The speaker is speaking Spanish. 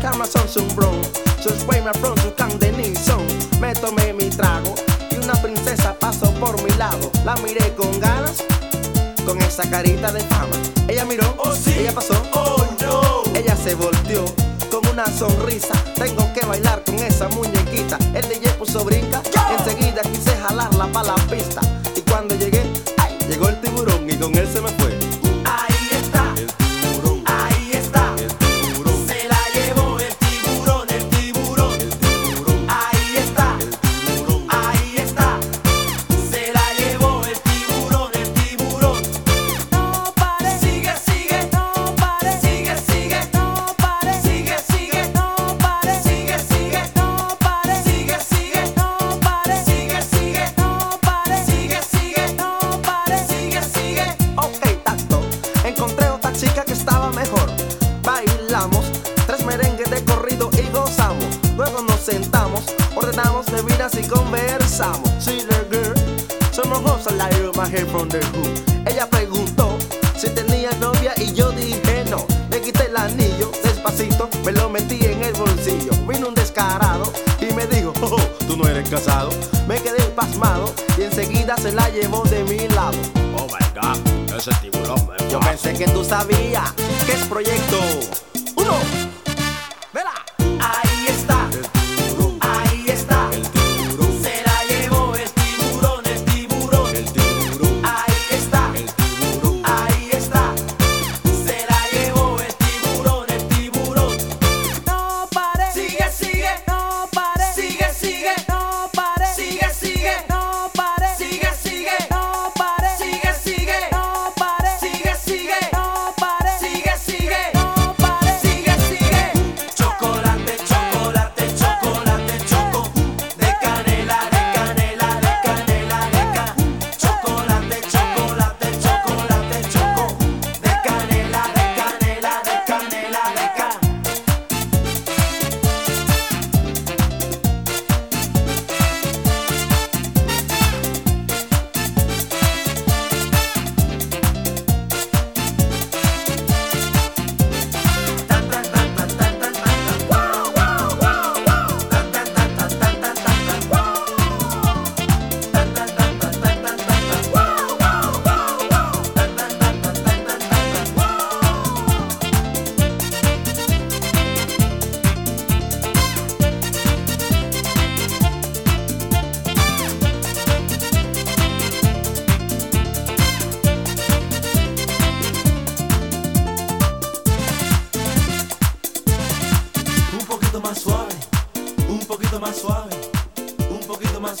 camas son su bron. Sus me from su can de. Me tomé mi trago y una princesa pasó por mi lado. La miré con ganas, con esa carita de fama. Ella miró, Oh, sí. ella pasó, Oh no. ella se volteó con una sonrisa. Tengo que bailar con esa muñequita. El DJ puso brinca. Enseguida quise jalarla pa' la pista. Luego nos sentamos, ordenamos bebidas y conversamos. Sí, the girl, somos hustle like my hair from the hood. Ella preguntó si tenía novia y yo dije no. Le quité el anillo despacito, me lo metí en el bolsillo. Vino un descarado y me dijo, oh, oh, tú no eres casado. Me quedé pasmado y enseguida se la llevó de mi lado. Oh my god, ese tiburón me Yo pensé que tú sabías que es proyecto uno.